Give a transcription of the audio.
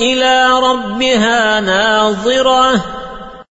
إلى ربها ناظرة.